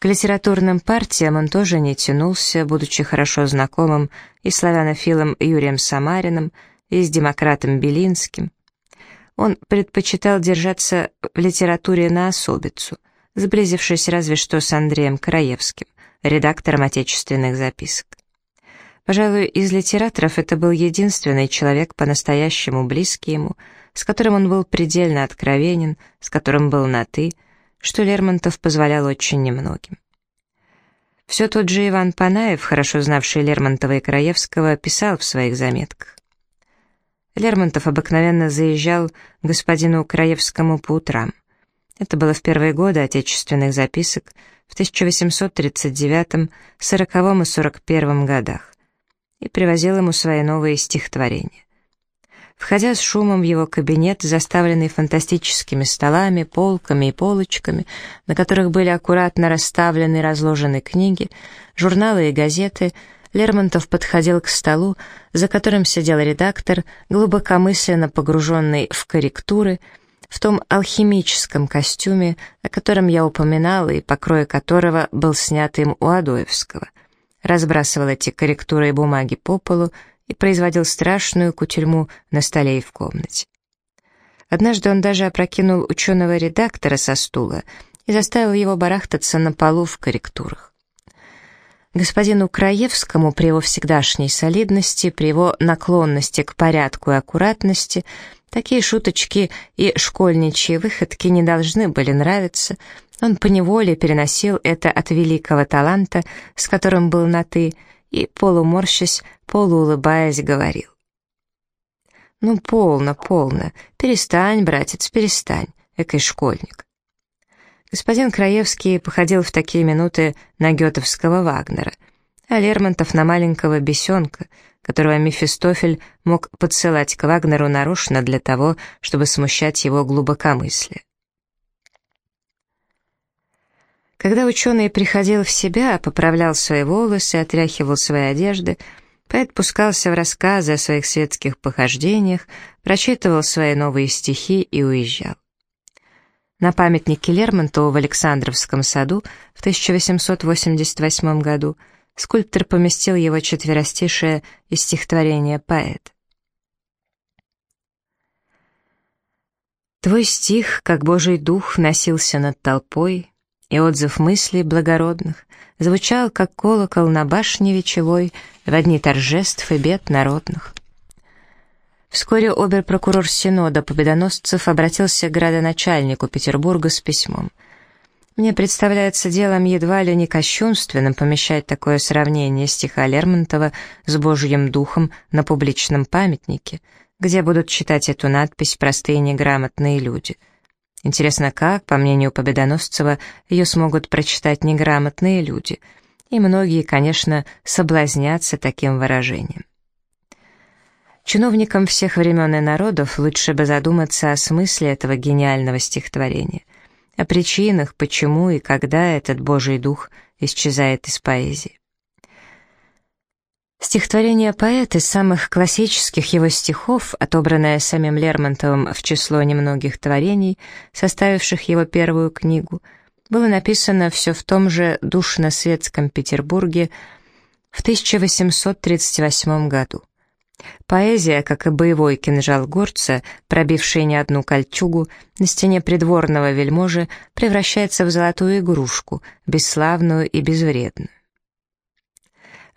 К литературным партиям он тоже не тянулся, будучи хорошо знакомым и славянофилом Юрием Самариным, и с демократом Белинским. Он предпочитал держаться в литературе на особицу, сблизившись разве что с Андреем Краевским, редактором отечественных записок. Пожалуй, из литераторов это был единственный человек по-настоящему близкий ему, с которым он был предельно откровенен, с которым был на «ты», что Лермонтов позволял очень немногим. Все тот же Иван Панаев, хорошо знавший Лермонтова и Краевского, писал в своих заметках. Лермонтов обыкновенно заезжал к господину Краевскому по утрам. Это было в первые годы отечественных записок в 1839, 40 и 41 годах, и привозил ему свои новые стихотворения. Входя с шумом в его кабинет, заставленный фантастическими столами, полками и полочками, на которых были аккуратно расставлены и разложены книги, журналы и газеты, Лермонтов подходил к столу, за которым сидел редактор, глубокомысленно погруженный в корректуры, в том алхимическом костюме, о котором я упоминал и покрой которого был снят им у Адоевского. Разбрасывал эти корректуры и бумаги по полу и производил страшную кутерьму на столе и в комнате. Однажды он даже опрокинул ученого-редактора со стула и заставил его барахтаться на полу в корректурах. Господину Краевскому при его всегдашней солидности, при его наклонности к порядку и аккуратности, такие шуточки и школьничьи выходки не должны были нравиться, он поневоле переносил это от великого таланта, с которым был на «ты», и, полуморщась, полуулыбаясь, говорил. «Ну, полно, полно. Перестань, братец, перестань, экой школьник». Господин Краевский походил в такие минуты на гетовского Вагнера, а Лермонтов на маленького бесенка, которого Мефистофель мог подсылать к Вагнеру нарочно для того, чтобы смущать его глубокомыслие. Когда ученый приходил в себя, поправлял свои волосы, отряхивал свои одежды, поэт пускался в рассказы о своих светских похождениях, прочитывал свои новые стихи и уезжал. На памятнике Лермонтову в Александровском саду в 1888 году скульптор поместил его четверостишее из стихотворения «Поэт». Твой стих, как Божий дух, носился над толпой, и отзыв мыслей благородных звучал, как колокол на башне вечевой в дни торжеств и бед народных. Вскоре обер-прокурор Синода Победоносцев обратился к градоначальнику Петербурга с письмом. Мне представляется делом едва ли не кощунственным помещать такое сравнение стиха Лермонтова с Божьим духом на публичном памятнике, где будут читать эту надпись простые неграмотные люди — Интересно, как, по мнению Победоносцева, ее смогут прочитать неграмотные люди, и многие, конечно, соблазнятся таким выражением. Чиновникам всех времен и народов лучше бы задуматься о смысле этого гениального стихотворения, о причинах, почему и когда этот Божий дух исчезает из поэзии. Стихотворение поэта из самых классических его стихов, отобранное самим Лермонтовым в число немногих творений, составивших его первую книгу, было написано все в том же душно-светском Петербурге в 1838 году. Поэзия, как и боевой кинжал горца, пробивший не одну кольчугу, на стене придворного вельможи превращается в золотую игрушку, бесславную и безвредную.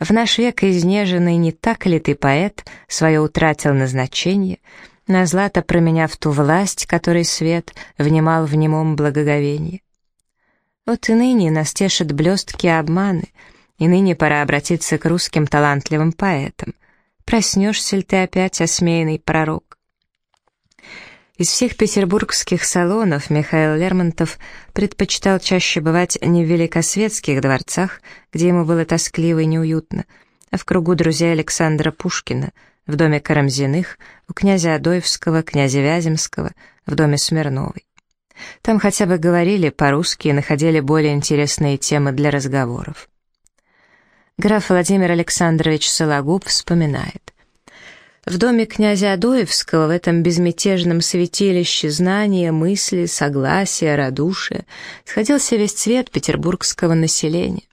В наш век изнеженный не так ли ты, поэт, свое утратил назначение, на злато променяв ту власть, которой свет внимал в немом благоговении? Вот и ныне нас тешат блестки обманы, и ныне пора обратиться к русским талантливым поэтам. Проснешься ли ты опять, осмеянный пророк? Из всех петербургских салонов Михаил Лермонтов предпочитал чаще бывать не в великосветских дворцах, где ему было тоскливо и неуютно, а в кругу друзей Александра Пушкина, в доме Карамзиных, у князя Адоевского, князя Вяземского, в доме Смирновой. Там хотя бы говорили по-русски и находили более интересные темы для разговоров. Граф Владимир Александрович Сологуб вспоминает. В доме князя Адоевского, в этом безмятежном святилище знания, мысли, согласия, радушия, сходился весь цвет петербургского населения.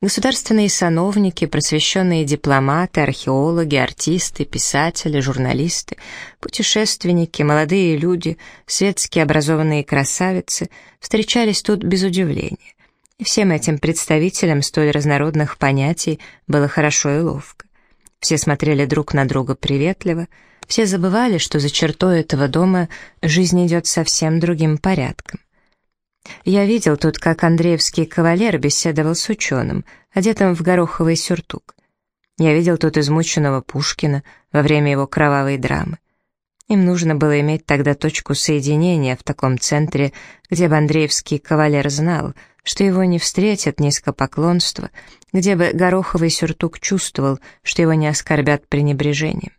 Государственные сановники, просвещенные дипломаты, археологи, артисты, писатели, журналисты, путешественники, молодые люди, светские образованные красавицы встречались тут без удивления. И всем этим представителям столь разнородных понятий было хорошо и ловко. Все смотрели друг на друга приветливо, все забывали, что за чертой этого дома жизнь идет совсем другим порядком. Я видел тут, как Андреевский кавалер беседовал с ученым, одетым в гороховый сюртук. Я видел тут измученного Пушкина во время его кровавой драмы. Им нужно было иметь тогда точку соединения в таком центре, где бы Андреевский кавалер знал, что его не встретят низкопоклонство, где бы гороховый сюртук чувствовал, что его не оскорбят пренебрежением.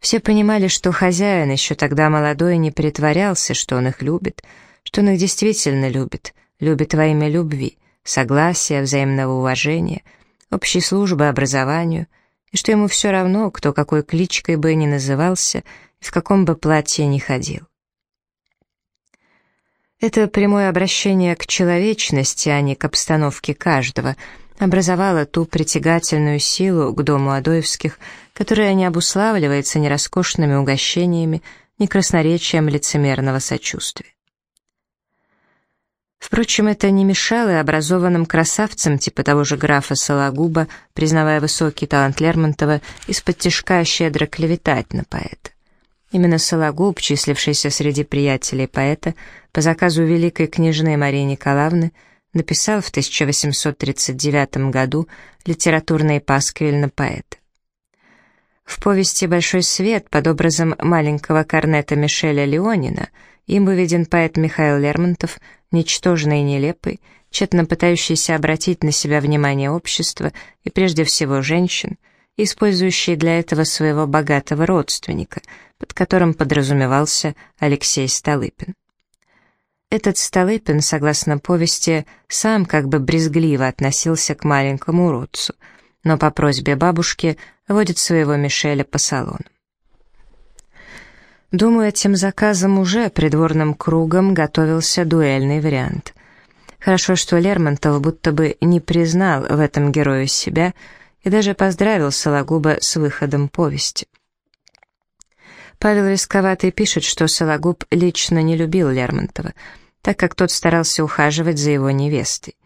Все понимали, что хозяин еще тогда молодой не притворялся, что он их любит, что он их действительно любит, любит во имя любви, согласия, взаимного уважения, общей службы образованию, и что ему все равно, кто какой кличкой бы ни назывался и в каком бы платье ни ходил. Это прямое обращение к человечности, а не к обстановке каждого, образовало ту притягательную силу к дому Адоевских, которая не обуславливается ни роскошными угощениями, ни красноречием лицемерного сочувствия. Впрочем, это не мешало образованным красавцам типа того же графа Сологуба, признавая высокий талант Лермонтова, из-под тяжка щедро клеветать на поэта. Именно Сологуб, числившийся среди приятелей поэта, по заказу великой княжны Марии Николаевны, написал в 1839 году литературный пасквиль на поэта. В повести «Большой свет» под образом маленького корнета Мишеля Леонина им выведен поэт Михаил Лермонтов, ничтожный и нелепый, тщетно пытающийся обратить на себя внимание общества и прежде всего женщин, использующий для этого своего богатого родственника, под которым подразумевался Алексей Столыпин. Этот Столыпин, согласно повести, сам как бы брезгливо относился к маленькому уродцу, но по просьбе бабушки водит своего Мишеля по салону. Думаю, этим заказом уже придворным кругом готовился дуэльный вариант. Хорошо, что Лермонтов будто бы не признал в этом герою себя и даже поздравил Сологуба с выходом повести. Павел Рисковатый пишет, что Сологуб лично не любил Лермонтова, так как тот старался ухаживать за его невестой.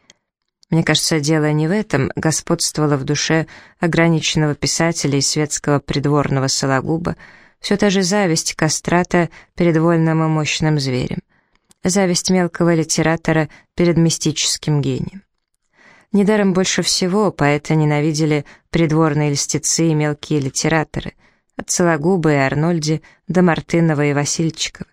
Мне кажется, дело не в этом, господствовало в душе ограниченного писателя и светского придворного Сологуба, все та же зависть кастрата перед вольным и мощным зверем. Зависть мелкого литератора перед мистическим гением. Недаром больше всего поэта ненавидели придворные льстецы и мелкие литераторы, от Сологуба и Арнольди до Мартынова и Васильчикова.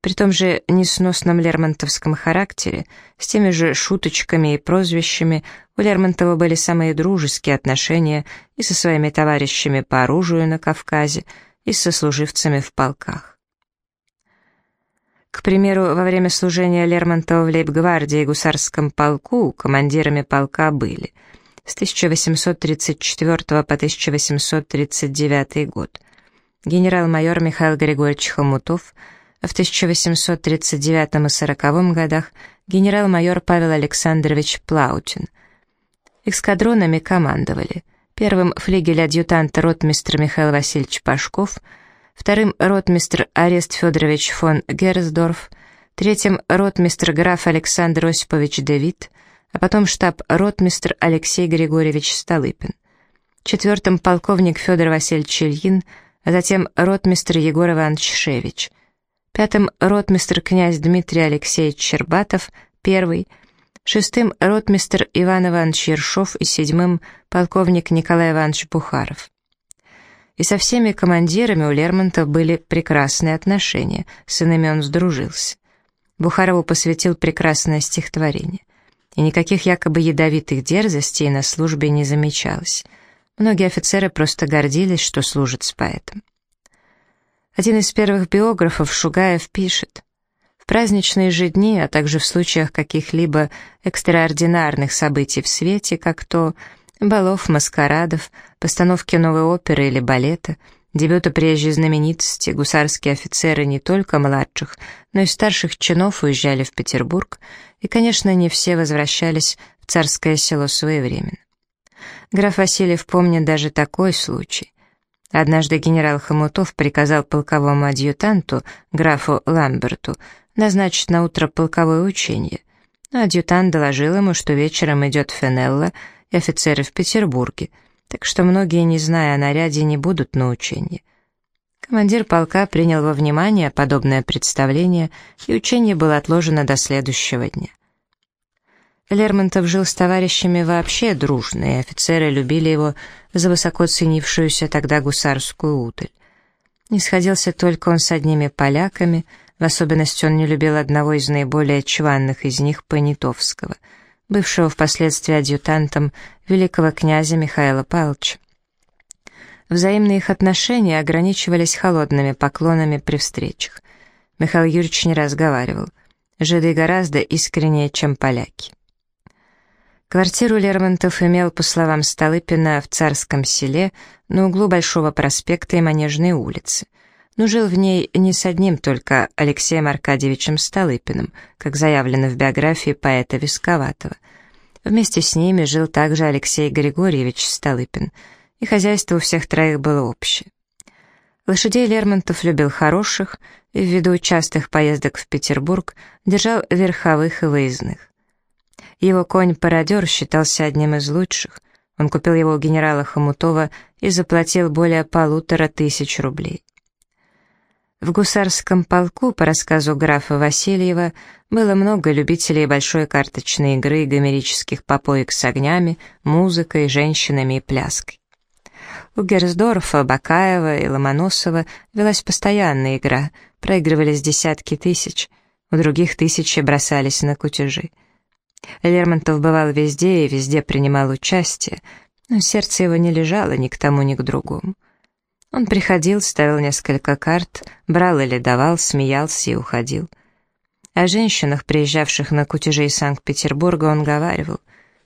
При том же несносном лермонтовском характере, с теми же шуточками и прозвищами, у Лермонтова были самые дружеские отношения и со своими товарищами по оружию на Кавказе, и со служивцами в полках. К примеру, во время служения Лермонтова в лейб-гвардии и гусарском полку командирами полка были с 1834 по 1839 год генерал-майор Михаил Григорьевич Хомутов, а в 1839 и 40 годах генерал-майор Павел Александрович Плаутин. Эскадронами командовали Первым флигель-адъютант ротмистр Михаил Васильевич Пашков, вторым ротмистр Арест Федорович фон Герсдорф, третьим ротмистр граф Александр Осипович Давид, а потом штаб-ротмистр Алексей Григорьевич Столыпин, четвертым полковник Федор Васильевич Ильин, а затем ротмистр Егор Иванович Шевич, пятым ротмистр князь Дмитрий Алексеевич Щербатов, первый — шестым — ротмистр Иван Иванович Ершов и седьмым — полковник Николай Иванович Бухаров. И со всеми командирами у Лермонтова были прекрасные отношения, с иными он сдружился. Бухарову посвятил прекрасное стихотворение. И никаких якобы ядовитых дерзостей на службе не замечалось. Многие офицеры просто гордились, что служат с поэтом. Один из первых биографов, Шугаев, пишет — в праздничные же дни, а также в случаях каких-либо экстраординарных событий в свете, как то балов, маскарадов, постановки новой оперы или балета — Дебюты приезжей знаменитости, гусарские офицеры не только младших, но и старших чинов уезжали в Петербург, и, конечно, не все возвращались в царское село своевременно. Граф Васильев помнит даже такой случай. Однажды генерал Хомутов приказал полковому адъютанту, графу Ламберту, назначить на утро полковое учение, адъютант доложил ему, что вечером идет Фенелла и офицеры в Петербурге — так что многие, не зная о наряде, не будут на учении. Командир полка принял во внимание подобное представление, и учение было отложено до следующего дня. Лермонтов жил с товарищами вообще дружно, и офицеры любили его за высоко ценившуюся тогда гусарскую утыль. Не сходился только он с одними поляками, в особенности он не любил одного из наиболее чванных из них, Понятовского — бывшего впоследствии адъютантом великого князя Михаила Павловича. Взаимные их отношения ограничивались холодными поклонами при встречах. Михаил Юрьевич не разговаривал. Жиды гораздо искреннее, чем поляки. Квартиру Лермонтов имел, по словам Столыпина, в Царском селе на углу Большого проспекта и Манежной улицы — но жил в ней не с одним только Алексеем Аркадьевичем Столыпиным, как заявлено в биографии поэта Висковатого. Вместе с ними жил также Алексей Григорьевич Столыпин, и хозяйство у всех троих было общее. Лошадей Лермонтов любил хороших и ввиду частых поездок в Петербург держал верховых и выездных. Его конь-пародер считался одним из лучших. Он купил его у генерала Хомутова и заплатил более полутора тысяч рублей. В гусарском полку, по рассказу графа Васильева, было много любителей большой карточной игры, гомерических попоек с огнями, музыкой, женщинами и пляской. У Герсдорфа, Бакаева и Ломоносова велась постоянная игра, проигрывались десятки тысяч, у других тысячи бросались на кутежи. Лермонтов бывал везде и везде принимал участие, но сердце его не лежало ни к тому, ни к другому. Он приходил, ставил несколько карт, брал или давал, смеялся и уходил. О женщинах, приезжавших на кутежи из Санкт-Петербурга, он говаривал.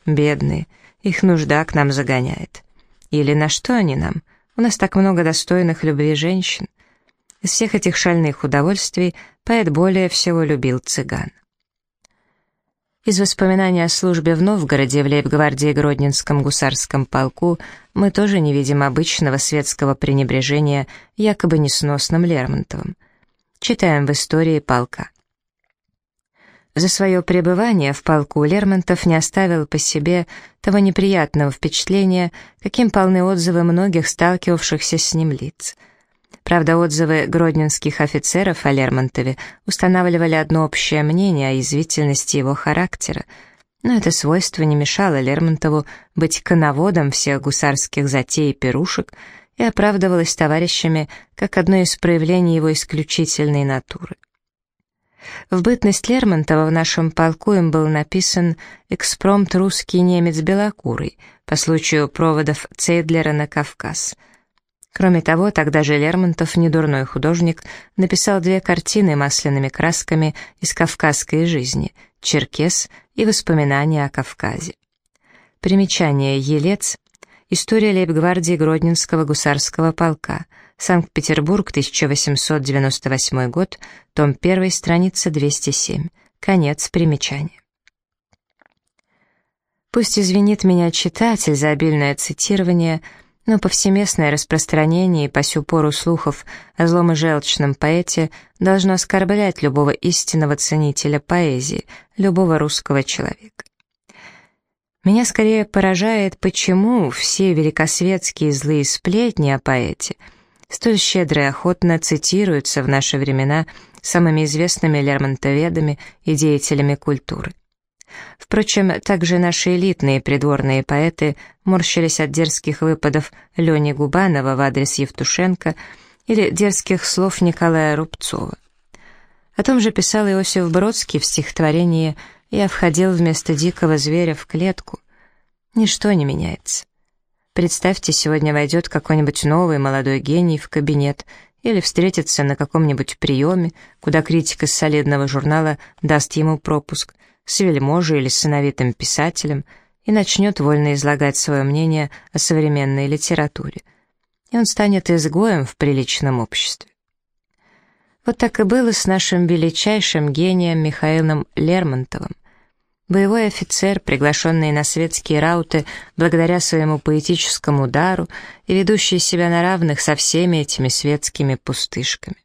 «Бедные, их нужда к нам загоняет». Или «На что они нам? У нас так много достойных любви женщин». Из всех этих шальных удовольствий поэт более всего любил цыган. Из воспоминаний о службе в Новгороде в лейб-гвардии Гродненском гусарском полку мы тоже не видим обычного светского пренебрежения якобы несносным Лермонтовым. Читаем в истории полка. За свое пребывание в полку Лермонтов не оставил по себе того неприятного впечатления, каким полны отзывы многих сталкивавшихся с ним лиц — Правда, отзывы гродненских офицеров о Лермонтове устанавливали одно общее мнение о язвительности его характера, но это свойство не мешало Лермонтову быть коноводом всех гусарских затей и пирушек и оправдывалось товарищами как одно из проявлений его исключительной натуры. В бытность Лермонтова в нашем полку им был написан экспромт «Русский немец белокурый» по случаю проводов Цейдлера на Кавказ — Кроме того, тогда же Лермонтов, недурной художник, написал две картины масляными красками из кавказской жизни «Черкес» и «Воспоминания о Кавказе». Примечание «Елец», История лейб-гвардии Гродненского гусарского полка. Санкт-Петербург, 1898 год, том 1, страница 207. Конец примечания. Пусть извинит меня читатель за обильное цитирование – но повсеместное распространение и по сю пору слухов о злом и желчном поэте должно оскорблять любого истинного ценителя поэзии, любого русского человека. Меня скорее поражает, почему все великосветские злые сплетни о поэте столь щедро и охотно цитируются в наши времена самыми известными лермонтоведами и деятелями культуры. Впрочем, также наши элитные придворные поэты морщились от дерзких выпадов Лени Губанова в адрес Евтушенко или дерзких слов Николая Рубцова. О том же писал Иосиф Бродский в стихотворении «Я входил вместо дикого зверя в клетку». Ничто не меняется. Представьте, сегодня войдет какой-нибудь новый молодой гений в кабинет или встретится на каком-нибудь приеме, куда критик из солидного журнала даст ему пропуск – с вельможей или сыновитым писателем и начнет вольно излагать свое мнение о современной литературе. и он станет изгоем в приличном обществе. Вот так и было с нашим величайшим гением Михаилом Лермонтовым. Боевой офицер, приглашенный на светские рауты благодаря своему поэтическому дару и ведущий себя на равных со всеми этими светскими пустышками.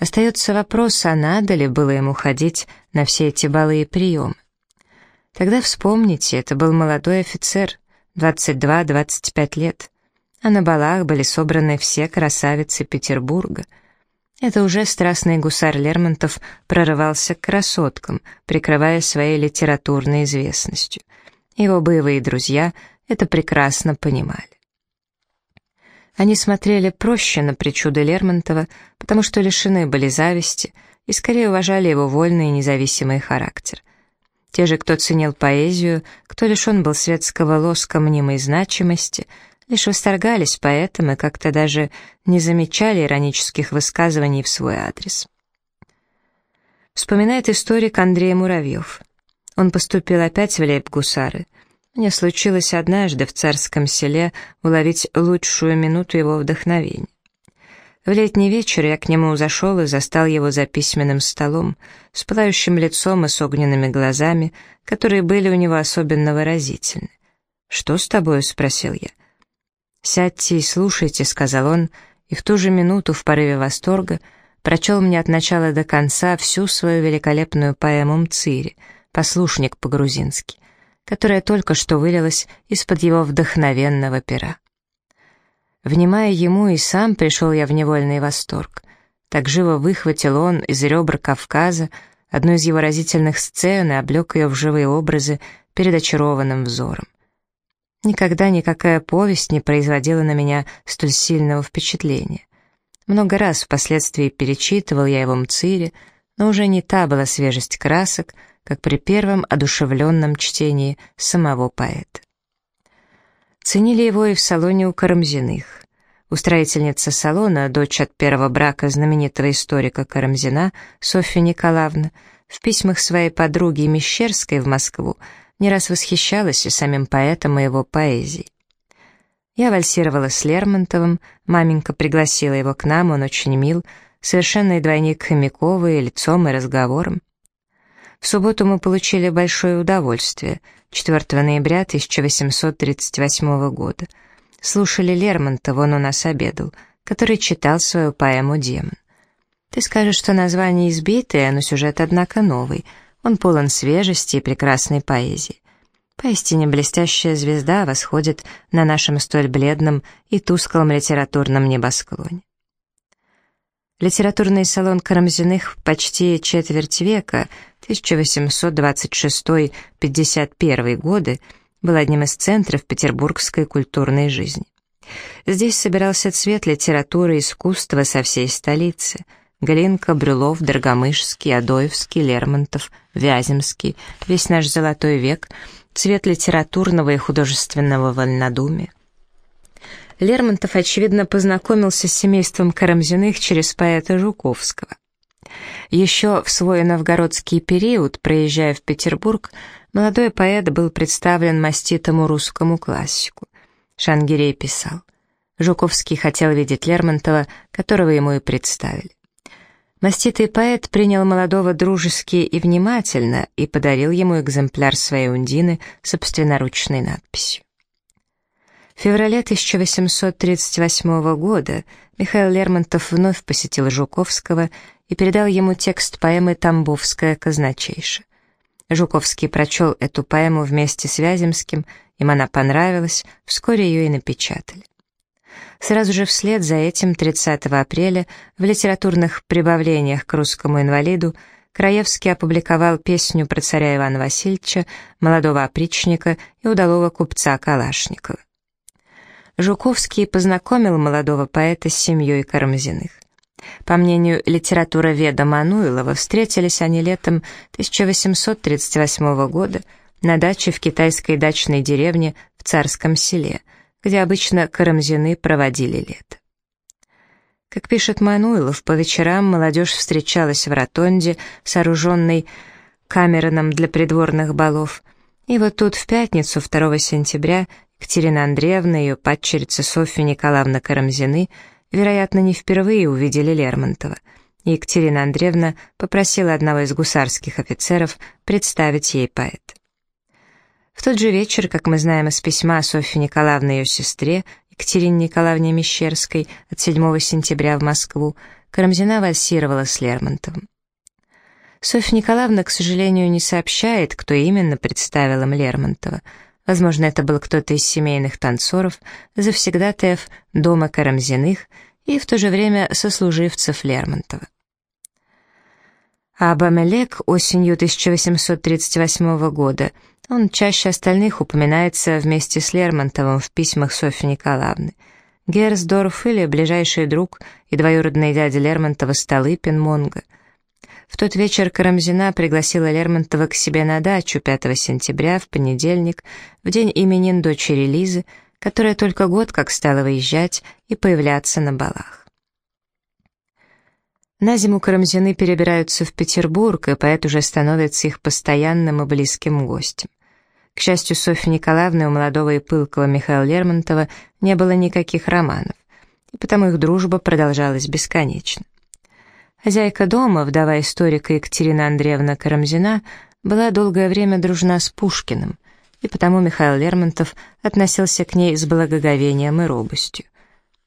Остается вопрос, а надо ли было ему ходить на все эти балы и приемы. Тогда вспомните, это был молодой офицер, 22-25 лет, а на балах были собраны все красавицы Петербурга — это уже страстный гусар Лермонтов прорывался к красоткам, прикрывая своей литературной известностью. Его боевые друзья это прекрасно понимали. Они смотрели проще на причуды Лермонтова, потому что лишены были зависти и скорее уважали его вольный и независимый характер. Те же, кто ценил поэзию, кто лишен был светского лоска мнимой значимости — лишь восторгались поэтом и как-то даже не замечали иронических высказываний в свой адрес. Вспоминает историк Андрей Муравьев. Он поступил опять в лейб-гусары. Мне случилось однажды в царском селе уловить лучшую минуту его вдохновения. В летний вечер я к нему зашел и застал его за письменным столом, с пылающим лицом и с огненными глазами, которые были у него особенно выразительны. «Что с тобой?» — спросил я. «Сядьте и слушайте», — сказал он, и в ту же минуту в порыве восторга прочел мне от начала до конца всю свою великолепную поэму «Мцири», «Послушник по-грузински», которая только что вылилась из-под его вдохновенного пера. Внимая ему, и сам пришел я в невольный восторг. Так живо выхватил он из ребр Кавказа одну из его разительных сцен и облег ее в живые образы перед очарованным взором. Никогда никакая повесть не производила на меня столь сильного впечатления. Много раз впоследствии перечитывал я его мцири, но уже не та была свежесть красок, как при первом одушевленном чтении самого поэта. Ценили его и в салоне у Карамзиных. Устроительница салона, дочь от первого брака знаменитого историка Карамзина, Софья Николаевна, в письмах своей подруги Мещерской в Москву не раз восхищалась и самим поэтом и его поэзией. Я вальсировала с Лермонтовым, маменька пригласила его к нам, он очень мил, совершенный двойник Хомякова и лицом, и разговором. В субботу мы получили большое удовольствие, 4 ноября 1838 года. Слушали Лермонтова, он у нас обедал, который читал свою поэму «Демон». Ты скажешь, что название избитое, но сюжет, однако, новый — он полон свежести и прекрасной поэзии. Поистине блестящая звезда восходит на нашем столь бледном и тусклом литературном небосклоне. Литературный салон Карамзиных почти четверть века, 1826-51 годы, был одним из центров петербургской культурной жизни. Здесь собирался цвет литературы и искусства со всей столицы – Глинка, Брюлов, Доргомышский, Адоевский, Лермонтов, Вяземский, весь наш золотой век, цвет литературного и художественного вольнодумия. Лермонтов, очевидно, познакомился с семейством Карамзиных через поэта Жуковского. Еще в свой новгородский период, проезжая в Петербург, молодой поэт был представлен маститому русскому классику. Шангирей писал. Жуковский хотел видеть Лермонтова, которого ему и представили. Маститый поэт принял молодого дружески и внимательно и подарил ему экземпляр своей ундины собственноручной надписью. В феврале 1838 года Михаил Лермонтов вновь посетил Жуковского и передал ему текст поэмы «Тамбовская казначейша». Жуковский прочел эту поэму вместе с Вяземским, им она понравилась, вскоре ее и напечатали. Сразу же вслед за этим, 30 апреля, в литературных прибавлениях к русскому инвалиду Краевский опубликовал песню про царя Ивана Васильевича, молодого опричника и удалого купца Калашникова. Жуковский познакомил молодого поэта с семьей Карамзиных. По мнению литературоведа Мануилова, встретились они летом 1838 года на даче в китайской дачной деревне в Царском селе – где обычно карамзины проводили лето. Как пишет Мануилов, по вечерам молодежь встречалась в ротонде, сооруженной Камероном для придворных балов, и вот тут в пятницу 2 сентября Катерина Андреевна и ее падчерица Софья Николаевна Карамзины, вероятно, не впервые увидели Лермонтова, и Екатерина Андреевна попросила одного из гусарских офицеров представить ей поэта. В тот же вечер, как мы знаем из письма Софьи Николаевны ее сестре, Екатерине Николаевне Мещерской от 7 сентября в Москву, Карамзина вальсировала с Лермонтовым. Софья Николаевна, к сожалению, не сообщает, кто именно представил им Лермонтова. Возможно, это был кто-то из семейных танцоров, завсегдатаев дома Карамзиных и в то же время сослуживцев Лермонтова. А Абамелек осенью 1838 года, он чаще остальных упоминается вместе с Лермонтовым в письмах Софьи Николаевны. Герсдорф или ближайший друг и двоюродный дядя Лермонтова Столыпин Монго. В тот вечер Карамзина пригласила Лермонтова к себе на дачу 5 сентября, в понедельник, в день именин дочери Лизы, которая только год как стала выезжать и появляться на балах. На зиму Карамзины перебираются в Петербург, и поэт уже становится их постоянным и близким гостем. К счастью, Софьи Николаевны у молодого и пылкого Михаила Лермонтова не было никаких романов, и потому их дружба продолжалась бесконечно. Хозяйка дома, вдова историка Екатерина Андреевна Карамзина, была долгое время дружна с Пушкиным, и потому Михаил Лермонтов относился к ней с благоговением и робостью.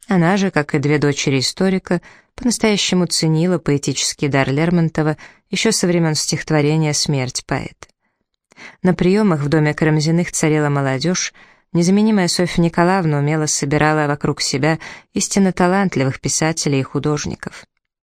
Она же, как и две дочери историка, по-настоящему ценила поэтический дар Лермонтова еще со времен стихотворения «Смерть поэта». На приемах в доме Карамзиных царила молодежь, незаменимая Софья Николаевна умело собирала вокруг себя истинно талантливых писателей и художников.